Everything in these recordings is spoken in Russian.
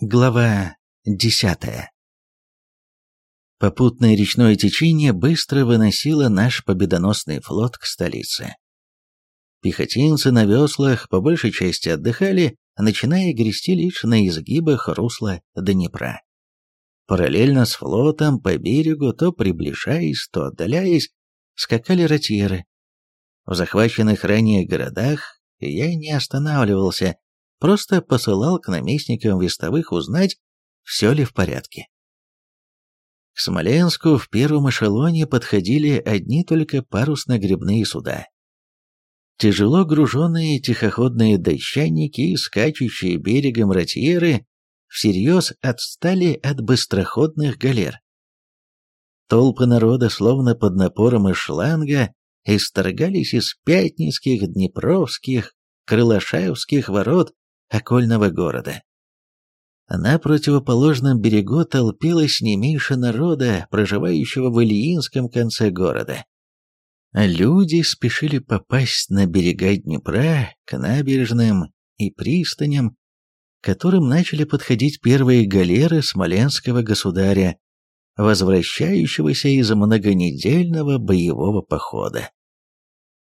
Глава десятая Попутное речное течение быстро выносило наш победоносный флот к столице. Пехотинцы на веслах по большей части отдыхали, начиная грести лишь на изгибах русла Днепра. Параллельно с флотом по берегу, то приближаясь, то отдаляясь, скакали ротьеры. В захваченных ранее городах я не останавливался, просто посылал к наместникам вестовых узнать, все ли в порядке. К Смоленску в первом эшелоне подходили одни только парусно-гребные суда. Тяжело груженные тихоходные дощанники и скачущие берегом ротьеры всерьез отстали от быстроходных галер. Толпы народа, словно под напором из шланга, исторгались из пятницких, днепровских, крылашаевских ворот окольного города. На противоположном берегу толпилось не меньше народа, проживающего в Ильинском конце города. Люди спешили попасть на берега Днепра, к набережным и пристаням, к которым начали подходить первые галеры смоленского государя, возвращающегося из многонедельного боевого похода.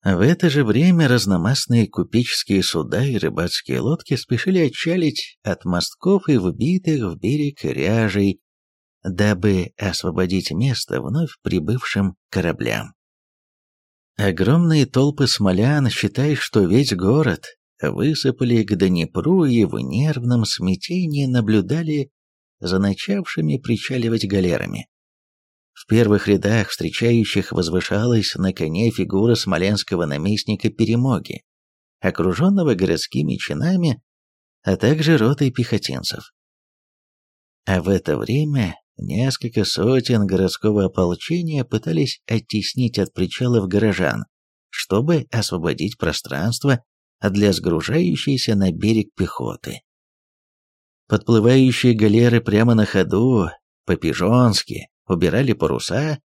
В это же время разномастные купеческие суда и рыбацкие лодки спешили отчалить от мостков и вбитых в берег ряжей, дабы освободить место вновь прибывшим кораблям. Огромные толпы смолян, считай, что весь город, высыпали к Днепру и в нервном смятении наблюдали за начавшими причаливать галерами. В первых рядах встречающих возвышалась на коне фигура смоленского наместника Перемоги, окруженного городскими чинами, а также ротой пехотинцев. А в это время несколько сотен городского ополчения пытались оттеснить от причалов горожан, чтобы освободить пространство для сгружающейся на берег пехоты. Подплывающие галеры прямо на ходу, по-пижонски, убирали паруса,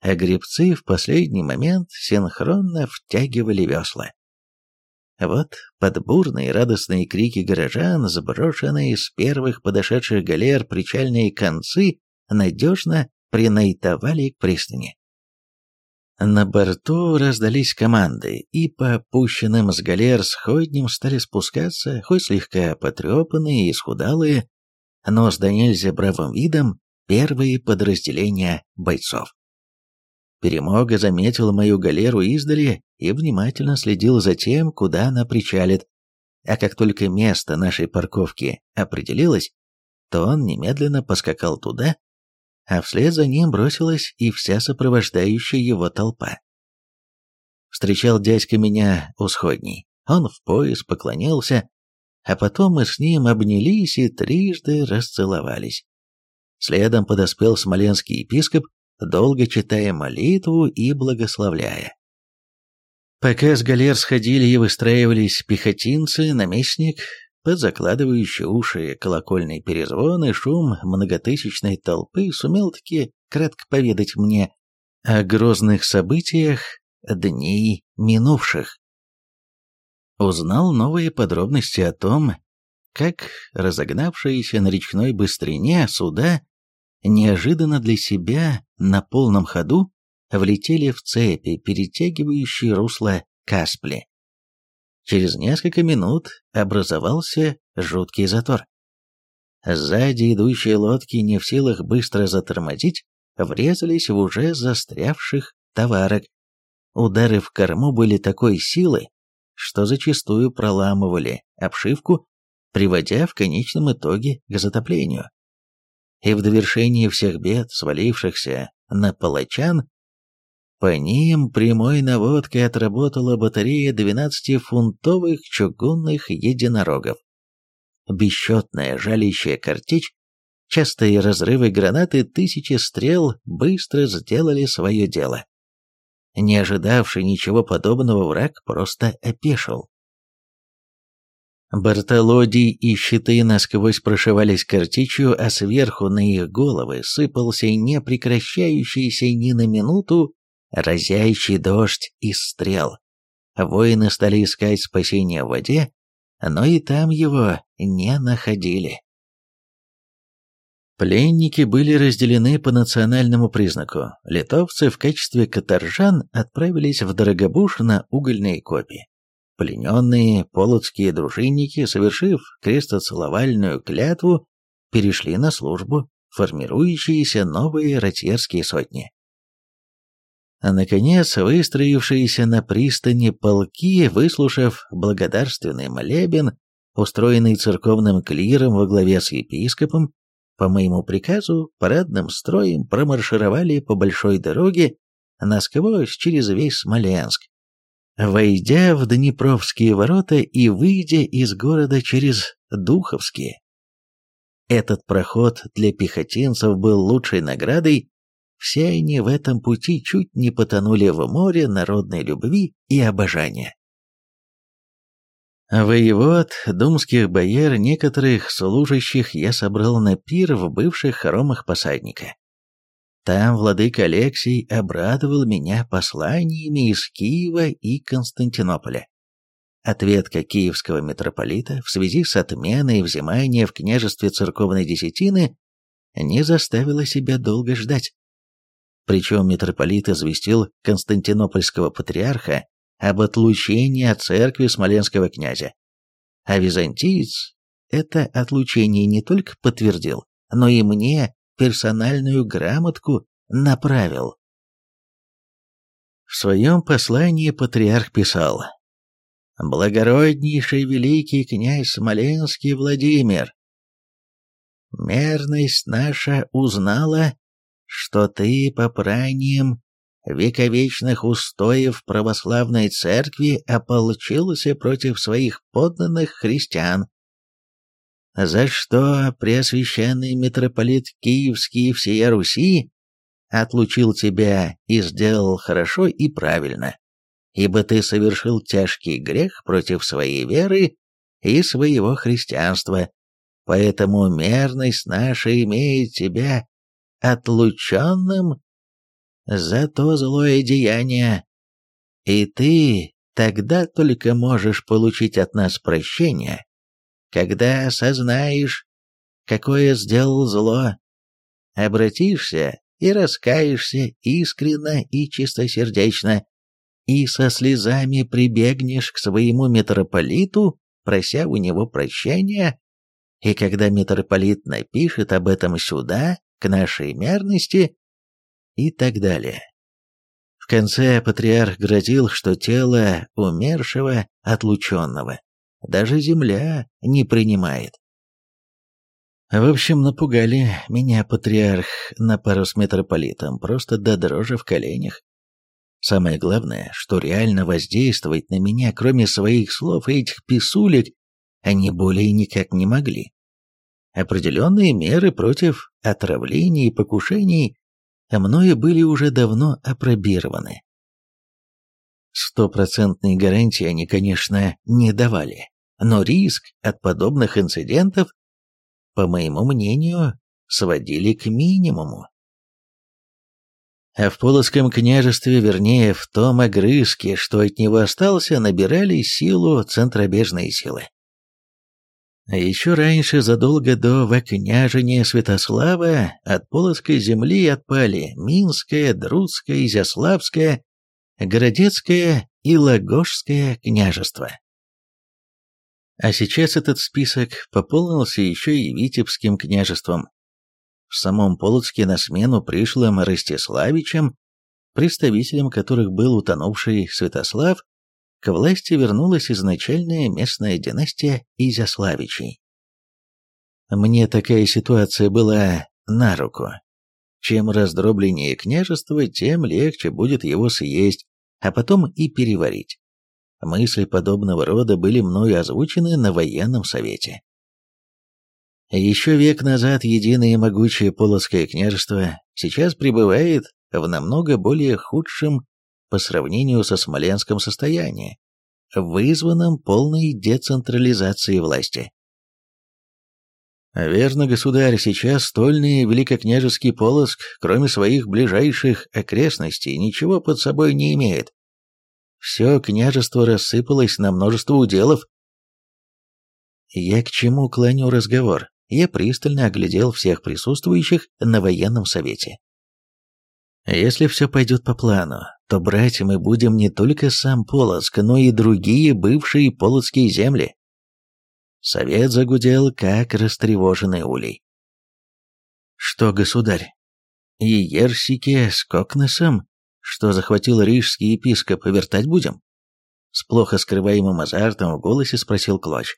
а гребцы в последний момент синхронно втягивали весла. Вот под бурные радостные крики горожан, сброшенные с первых подошедших галер причальные концы, надежно принайтовали к пристани. На борту раздались команды, и по опущенным с галер сходням стали спускаться, хоть слегка потрепанные и исхудалые, но с да нельзя бравым видом, первые подразделения бойцов. Перемога заметил мою галеру издали и внимательно следил за тем, куда она причалит, а как только место нашей парковки определилось, то он немедленно поскакал туда, а вслед за ним бросилась и вся сопровождающая его толпа. Встречал дядька меня у сходней, он в пояс поклонился, а потом мы с ним обнялись и трижды расцеловались. Следом подоспел смоленский епископ, долго читая молитву и благословляя. Пока с галер сходили и выстраивались пехотинцы, наместник, под закладывающие уши колокольный перезвон и шум многотысячной толпы, сумел-таки кратко поведать мне о грозных событиях дней минувших. Узнал новые подробности о том, как разогнавшиеся на речной быстрине суда неожиданно для себя на полном ходу влетели в цепи, перетягивающие русло Каспли. Через несколько минут образовался жуткий затор. Сзади идущие лодки, не в силах быстро затормозить, врезались в уже застрявших товарок. Удары в корму были такой силы, что зачастую проламывали обшивку, приводя в конечном итоге к затоплению и в довершении всех бед, свалившихся на палачан, по ним прямой наводкой отработала батарея 12-фунтовых чугунных единорогов. Бесчетная жалящая картечь, частые разрывы гранаты, тысячи стрел быстро сделали свое дело. Не ожидавший ничего подобного враг просто опешил. Бартолодий и щиты насквозь прошивались картечью, а сверху на их головы сыпался непрекращающийся ни на минуту разящий дождь из стрел. Воины стали искать спасения в воде, но и там его не находили. Пленники были разделены по национальному признаку. Литовцы в качестве каторжан отправились в Дорогобуш на угольные копии. Плененные полоцкие дружинники, совершив крестоцеловальную клятву, перешли на службу формирующиеся новые ротьерские сотни. А наконец, выстроившиеся на пристани полки, выслушав благодарственный молебен, устроенный церковным клиром во главе с епископом, по моему приказу парадным строем промаршировали по большой дороге насквозь через весь Смоленск, войдя в Днепровские ворота и выйдя из города через Духовские. Этот проход для пехотинцев был лучшей наградой, все они в этом пути чуть не потонули в море народной любви и обожания. Воевод, думских бояр, некоторых служащих я собрал на пир в бывших хоромах посадника. Там владыка Алексий обрадовал меня посланиями из Киева и Константинополя. Ответка киевского митрополита в связи с отменой взимания в княжестве церковной десятины не заставила себя долго ждать. Причем митрополит известил константинопольского патриарха об отлучении от церкви смоленского князя. А византиец это отлучение не только подтвердил, но и мне персональную грамотку направил. В своем послании патриарх писал «Благороднейший великий князь Смоленский Владимир, мерность наша узнала, что ты по праниям вековечных устоев православной церкви ополчился против своих подданных христиан, за что Преосвященный митрополит Киевский всея Руси отлучил тебя и сделал хорошо и правильно, ибо ты совершил тяжкий грех против своей веры и своего христианства, поэтому мерность наша имеет тебя отлученным за то злое деяние, и ты тогда только можешь получить от нас прощение, когда осознаешь, какое сделал зло, обратишься и раскаешься искренно и чистосердечно, и со слезами прибегнешь к своему митрополиту, прося у него прощения, и когда митрополит напишет об этом сюда, к нашей мерности, и так далее. В конце патриарх грозил, что тело умершего, отлученного, даже земля не принимает. В общем, напугали меня патриарх на пару с митрополитом, просто до дрожи в коленях. Самое главное, что реально воздействовать на меня, кроме своих слов и этих писулек, они более никак не могли. Определенные меры против отравлений и покушений мною были уже давно опробированы. Стопроцентной гарантии они, конечно, не давали, но риск от подобных инцидентов, по моему мнению, сводили к минимуму. А в Полоцком княжестве, вернее, в том огрызке, что от него остался, набирали силу центробежные силы. А еще раньше, задолго до вокняжения Святослава, от Полоцкой земли отпали Минское, Друцкое, Изяславское, Городецкое и Лагожское княжества. А сейчас этот список пополнился еще и Витебским княжеством. В самом Полоцке на смену пришлым Ростиславичем, представителем которых был утонувший Святослав, к власти вернулась изначальная местная династия Изяславичей. Мне такая ситуация была на руку. Чем раздробленнее княжество, тем легче будет его съесть, а потом и переварить. Мысли подобного рода были мною озвучены на военном совете. Еще век назад единое и могучее Полоцкое княжество сейчас пребывает в намного более худшем по сравнению со Смоленском состоянии, вызванном полной децентрализацией власти. Верно, государь, сейчас стольный великокняжеский Полоцк, кроме своих ближайших окрестностей, ничего под собой не имеет. Все княжество рассыпалось на множество уделов. Я к чему клоню разговор? я пристально оглядел всех присутствующих на военном совете. Если все пойдет по плану, то брать мы будем не только сам Полоцк, но и другие бывшие полоцкие земли. Совет загудел, как растревоженный улей. Что, государь, и Ерсике с Кокнесом, что захватил рижский епископ, вертать будем? С плохо скрываемым азартом в голосе спросил Клоч.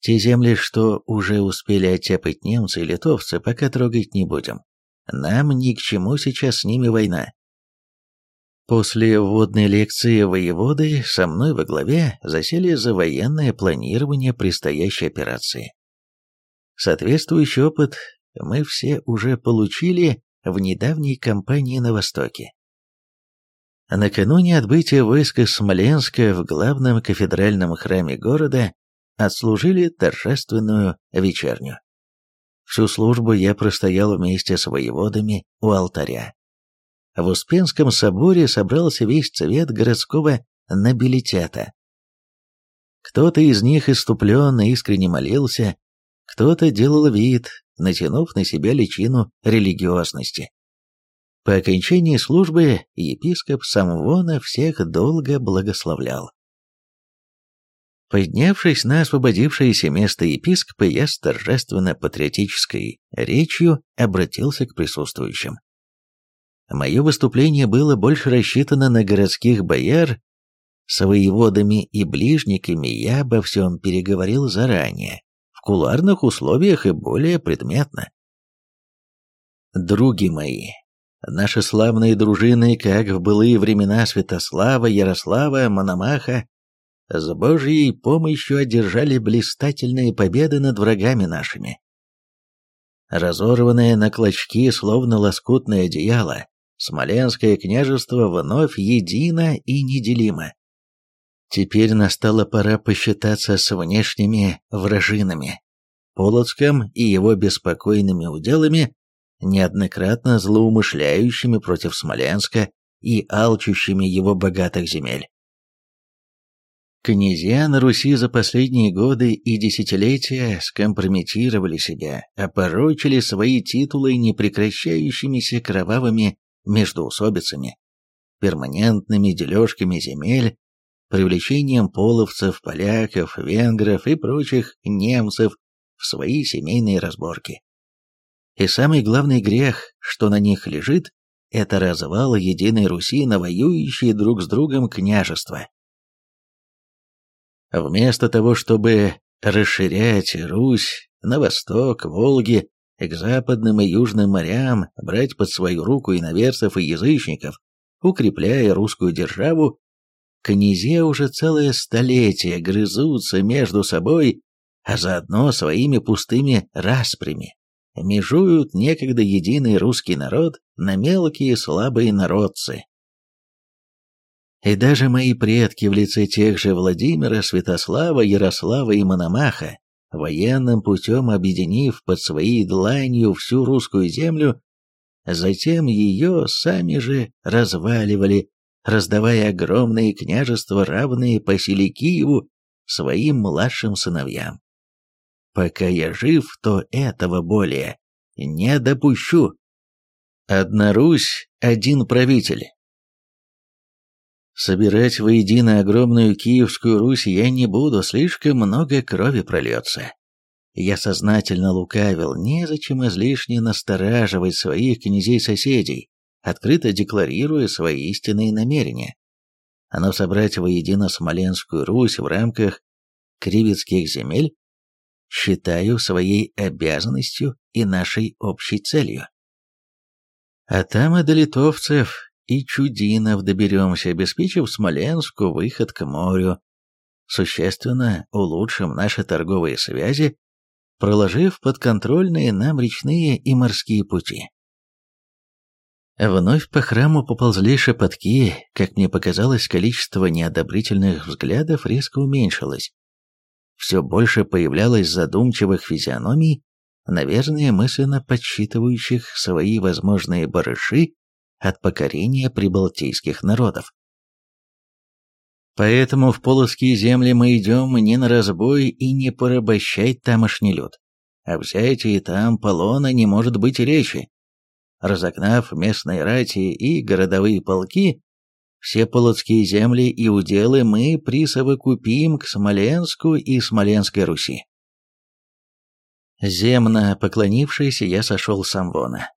Те земли, что уже успели оттяпать немцы и литовцы, пока трогать не будем. Нам ни к чему сейчас с ними война. После вводной лекции воеводы со мной во главе засели за военное планирование предстоящей операции. Соответствующий опыт мы все уже получили в недавней кампании на Востоке. Накануне отбытия войск из Смоленска в главном кафедральном храме города отслужили торжественную вечерню. Всю службу я простоял вместе с воеводами у алтаря. В Успенском соборе собрался весь цвет городского нобилитета. Кто-то из них иступленно искренне молился, кто-то делал вид, натянув на себя личину религиозности. По окончании службы епископ Самвона всех долго благословлял. Поднявшись на освободившееся место епископа, я с торжественно-патриотической речью обратился к присутствующим. Мое выступление было больше рассчитано на городских бояр, с и ближниками я обо всем переговорил заранее, в куларных условиях и более предметно. Други мои, наши славные дружины, как в былые времена Святослава, Ярослава, Мономаха, с Божьей помощью одержали блистательные победы над врагами нашими. Разорванное на клочки, словно лоскутное одеяло, Смоленское княжество вновь едино и неделимо. Теперь настала пора посчитаться с внешними вражинами, Полоцком и его беспокойными уделами, неоднократно злоумышляющими против Смоленска и алчущими его богатых земель. Князья на Руси за последние годы и десятилетия скомпрометировали себя, опорочили свои титулы непрекращающимися кровавыми междоусобицами, перманентными дележками земель, привлечением половцев, поляков, венгров и прочих немцев в свои семейные разборки. И самый главный грех, что на них лежит, это развал единой Руси на воюющие друг с другом княжества. Вместо того, чтобы расширять Русь на восток, Волги, к западным и южным морям, брать под свою руку иноверцев и язычников, укрепляя русскую державу, князья уже целое столетие грызутся между собой, а заодно своими пустыми распрями, межуют некогда единый русский народ на мелкие слабые народцы. И даже мои предки в лице тех же Владимира, Святослава, Ярослава и Мономаха, военным путем объединив под своей дланью всю русскую землю, затем ее сами же разваливали, раздавая огромные княжества, равные по силе Киеву, своим младшим сыновьям. Пока я жив, то этого более не допущу. Одна Русь, один правитель. Собирать воедино огромную Киевскую Русь я не буду, слишком много крови прольется. Я сознательно лукавил, незачем излишне настораживать своих князей-соседей, открыто декларируя свои истинные намерения. Но собрать воедино Смоленскую Русь в рамках кривицких земель считаю своей обязанностью и нашей общей целью. А там и до литовцев, и Чудинов доберемся, обеспечив Смоленску выход к морю. Существенно улучшим наши торговые связи, проложив подконтрольные нам речные и морские пути. Вновь по храму поползли шепотки, как мне показалось, количество неодобрительных взглядов резко уменьшилось. Все больше появлялось задумчивых физиономий, наверное, мысленно подсчитывающих свои возможные барыши от покорения прибалтийских народов. Поэтому в полоские земли мы идем не на разбой и не порабощать тамошний люд. о взятии там полона не может быть речи. Разогнав местные рати и городовые полки, все полоцкие земли и уделы мы присовокупим к Смоленску и Смоленской Руси. Земно поклонившись, я сошел с амвона.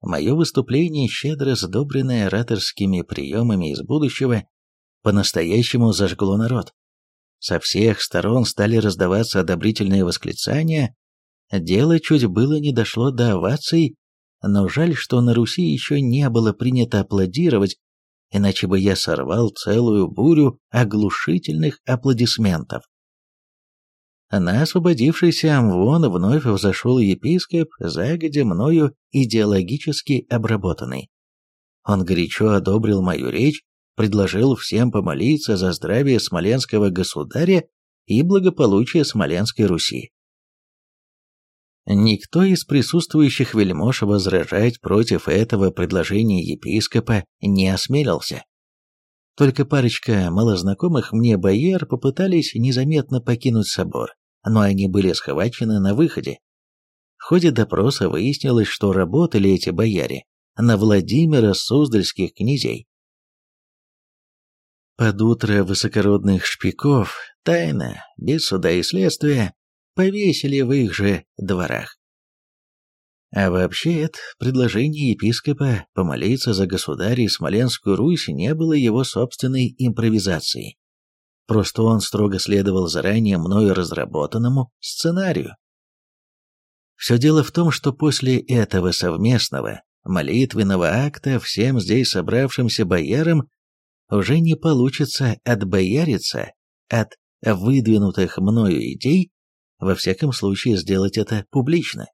Мое выступление, щедро сдобренное ораторскими приемами из будущего, по-настоящему зажгло народ. Со всех сторон стали раздаваться одобрительные восклицания. Дело чуть было не дошло до оваций, но жаль, что на Руси еще не было принято аплодировать, иначе бы я сорвал целую бурю оглушительных аплодисментов. На освободившийся Амвон вновь взошел епископ, загодя мною идеологически обработанный. Он горячо одобрил мою речь, предложил всем помолиться за здравие смоленского государя и благополучие Смоленской Руси. Никто из присутствующих вельмож возражать против этого предложения епископа не осмелился. Только парочка малознакомых мне бояр попытались незаметно покинуть собор, но они были схвачены на выходе. В ходе допроса выяснилось, что работали эти бояре на Владимира Суздальских князей. Под утро высокородных шпиков, тайно, без суда и следствия, повесили в их же дворах. А вообще, это предложение епископа помолиться за государя и Смоленскую Русь не было его собственной импровизацией. Просто он строго следовал заранее мною разработанному сценарию. Все дело в том, что после этого совместного молитвенного акта всем здесь собравшимся боярам уже не получится отбояриться от выдвинутых мною идей во всяком случае сделать это публично.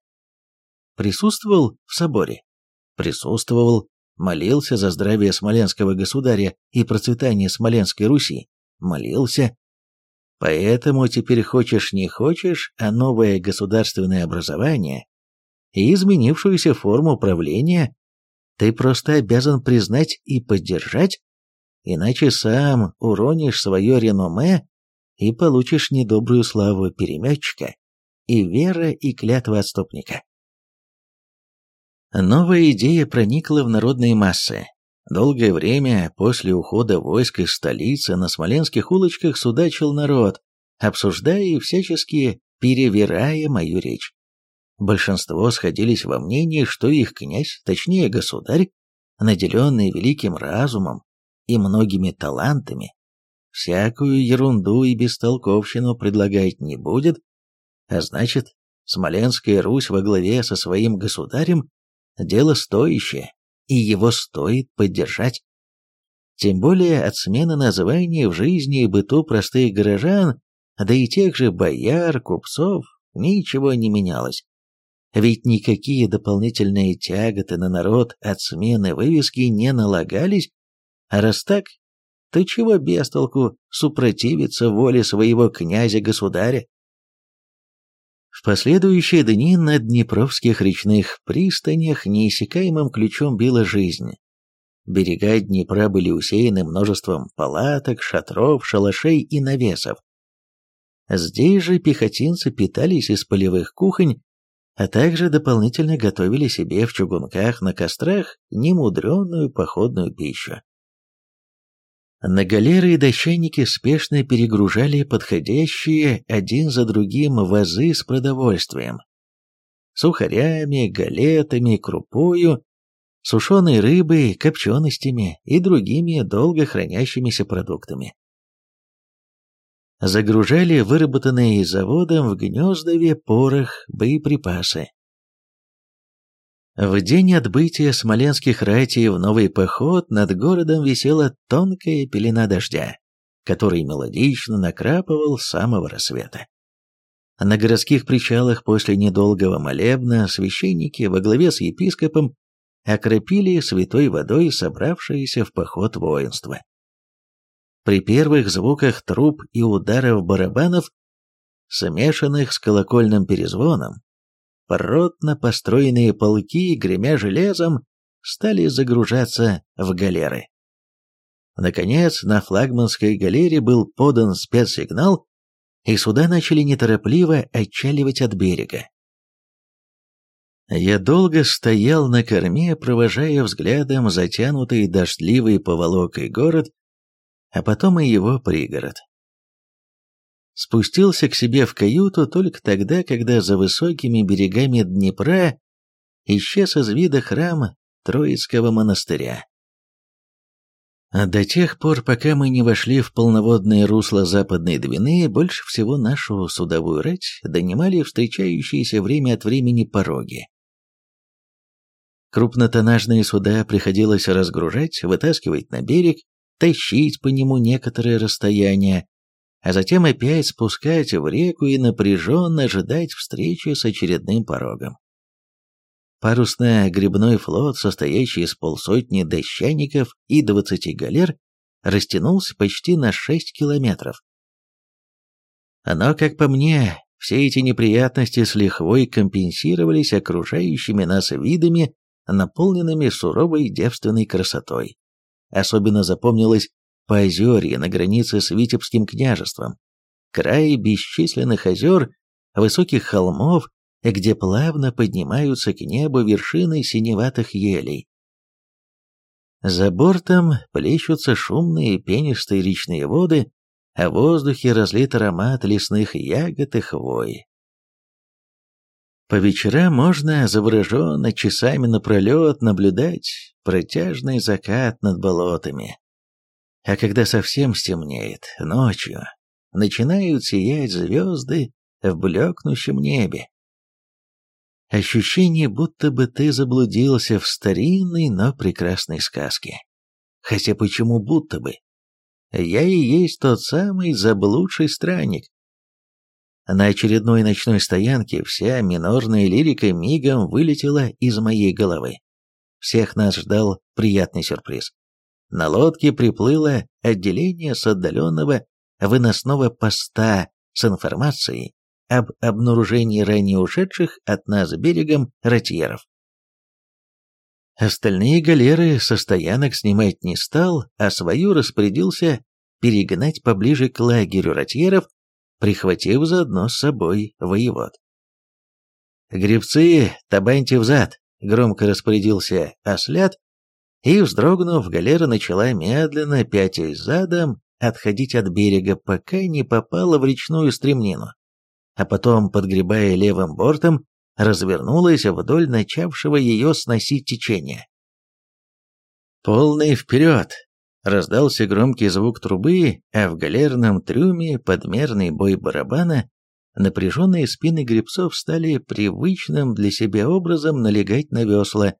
Присутствовал в соборе? Присутствовал, молился за здравие смоленского государя и процветание Смоленской Руси? Молился. Поэтому теперь хочешь не хочешь, а новое государственное образование и изменившуюся форму правления ты просто обязан признать и поддержать, иначе сам уронишь свое реноме и получишь недобрую славу переметчика и вера и клятва отступника. Новая идея проникла в народные массы. Долгое время после ухода войск из столицы на смоленских улочках судачил народ, обсуждая и всячески перевирая мою речь. Большинство сходились во мнении, что их князь, точнее государь, наделенный великим разумом и многими талантами, всякую ерунду и бестолковщину предлагать не будет, а значит, Смоленская Русь во главе со своим государем – дело стоящее, и его стоит поддержать. Тем более от смены названий в жизни и быту простых горожан, да и тех же бояр, купцов, ничего не менялось. Ведь никакие дополнительные тяготы на народ от смены вывески не налагались, а раз так, то чего без толку супротивиться воле своего князя-государя? В последующие дни на днепровских речных пристанях неиссякаемым ключом била жизнь. Берега Днепра были усеяны множеством палаток, шатров, шалашей и навесов. Здесь же пехотинцы питались из полевых кухонь, а также дополнительно готовили себе в чугунках на кострах немудреную походную пищу. На галеры и дощаники спешно перегружали подходящие один за другим вазы с продовольствием. Сухарями, галетами, крупою, сушеной рыбой, копченостями и другими долго хранящимися продуктами. Загружали выработанные заводом в Гнездове порох, боеприпасы, в день отбытия смоленских ратей в новый поход над городом висела тонкая пелена дождя, который мелодично накрапывал с самого рассвета. На городских причалах после недолгого молебна священники во главе с епископом окропили святой водой собравшееся в поход воинство. При первых звуках труб и ударов барабанов, смешанных с колокольным перезвоном, Поротно построенные полки, гремя железом, стали загружаться в галеры. Наконец, на флагманской галере был подан спецсигнал, и суда начали неторопливо отчаливать от берега. Я долго стоял на корме, провожая взглядом затянутый дождливой поволокой город, а потом и его пригород. Спустился к себе в каюту только тогда, когда за высокими берегами Днепра исчез из вида храм Троицкого монастыря. А до тех пор, пока мы не вошли в полноводное русло Западной Двины, больше всего нашу судовую рать донимали встречающиеся время от времени пороги. Крупнотоннажные суда приходилось разгружать, вытаскивать на берег, тащить по нему некоторое расстояние, а затем опять спускать в реку и напряженно ожидать встречи с очередным порогом. Парусно-гребной флот, состоящий из полсотни дощаников и двадцати галер, растянулся почти на шесть километров. Но, как по мне, все эти неприятности с лихвой компенсировались окружающими нас видами наполненными суровой девственной красотой. Особенно запомнилось Поозерье на границе с Витебским княжеством, край бесчисленных озер, высоких холмов, где плавно поднимаются к небу вершины синеватых елей. За бортом плещутся шумные пенистые речные воды, а в воздухе разлит аромат лесных ягод и хвои. По вечерам можно завороженно часами напролет наблюдать протяжный закат над болотами. А когда совсем стемнеет, ночью, начинают сиять звезды в блекнущем небе. Ощущение, будто бы ты заблудился в старинной, но прекрасной сказке. Хотя почему будто бы? Я и есть тот самый заблудший странник, на очередной ночной стоянке вся минорная лирика мигом вылетела из моей головы. Всех нас ждал приятный сюрприз. На лодке приплыло отделение с отдаленного выносного поста с информацией об обнаружении ранее ушедших от нас берегом ротьеров. Остальные галеры со стоянок снимать не стал, а свою распорядился перегнать поближе к лагерю ротьеров прихватив заодно с собой воевод. «Гребцы, табаньте взад!» — громко распорядился ослят, и, вздрогнув, галера начала медленно, пятясь задом, отходить от берега, пока не попала в речную стремнину, а потом, подгребая левым бортом, развернулась вдоль начавшего ее сносить течения. «Полный вперед!» Раздался громкий звук трубы, а в галерном трюме подмерный бой барабана напряженные спины гребцов стали привычным для себя образом налегать на весла,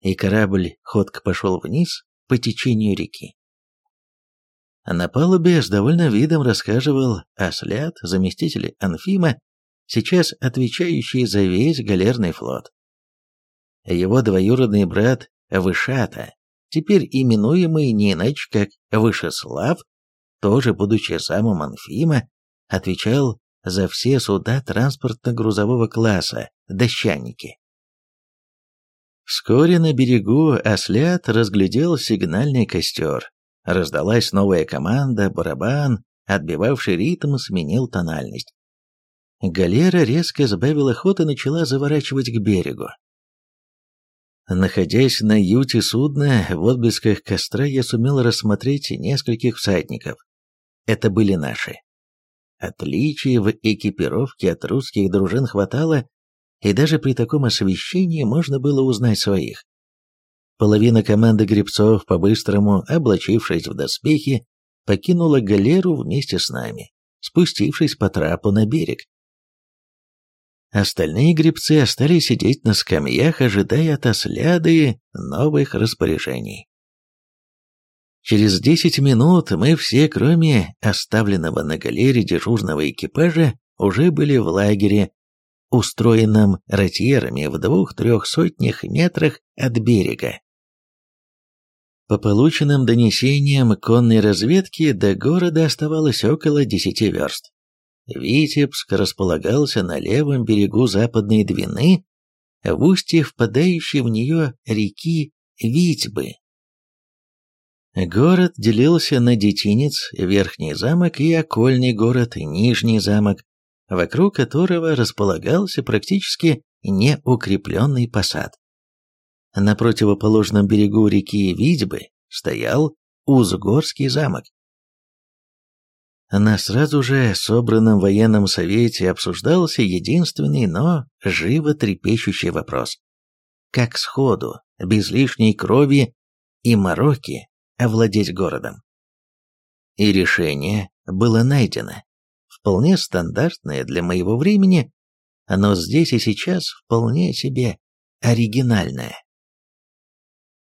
и корабль ходко пошел вниз по течению реки. На палубе с довольным видом рассказывал Ослят, заместитель Анфима, сейчас отвечающий за весь галерный флот. Его двоюродный брат Вышата теперь именуемый не иначе как Вышеслав, тоже будучи самым Анфима, отвечал за все суда транспортно-грузового класса, дощанники. Вскоре на берегу ослят разглядел сигнальный костер. Раздалась новая команда, барабан, отбивавший ритм, сменил тональность. Галера резко сбавила ход и начала заворачивать к берегу. Находясь на юте судна, в отблесках костра я сумел рассмотреть нескольких всадников. Это были наши. Отличий в экипировке от русских дружин хватало, и даже при таком освещении можно было узнать своих. Половина команды гребцов, по-быстрому облачившись в доспехи, покинула галеру вместе с нами, спустившись по трапу на берег. Остальные гребцы остались сидеть на скамьях, ожидая от осляды новых распоряжений. Через десять минут мы все, кроме оставленного на галере дежурного экипажа, уже были в лагере, устроенном ротьерами в двух-трех сотнях метрах от берега. По полученным донесениям конной разведки до города оставалось около десяти верст. Витебск располагался на левом берегу Западной Двины, в устье впадающей в нее реки Витьбы. Город делился на детинец, Верхний замок и окольный город, Нижний замок, вокруг которого располагался практически неукрепленный посад. На противоположном берегу реки Видьбы стоял Узгорский замок. На сразу же собранном военном совете обсуждался единственный, но живо трепещущий вопрос. Как сходу, без лишней крови и мороки, овладеть городом? И решение было найдено. Вполне стандартное для моего времени, но здесь и сейчас вполне себе оригинальное.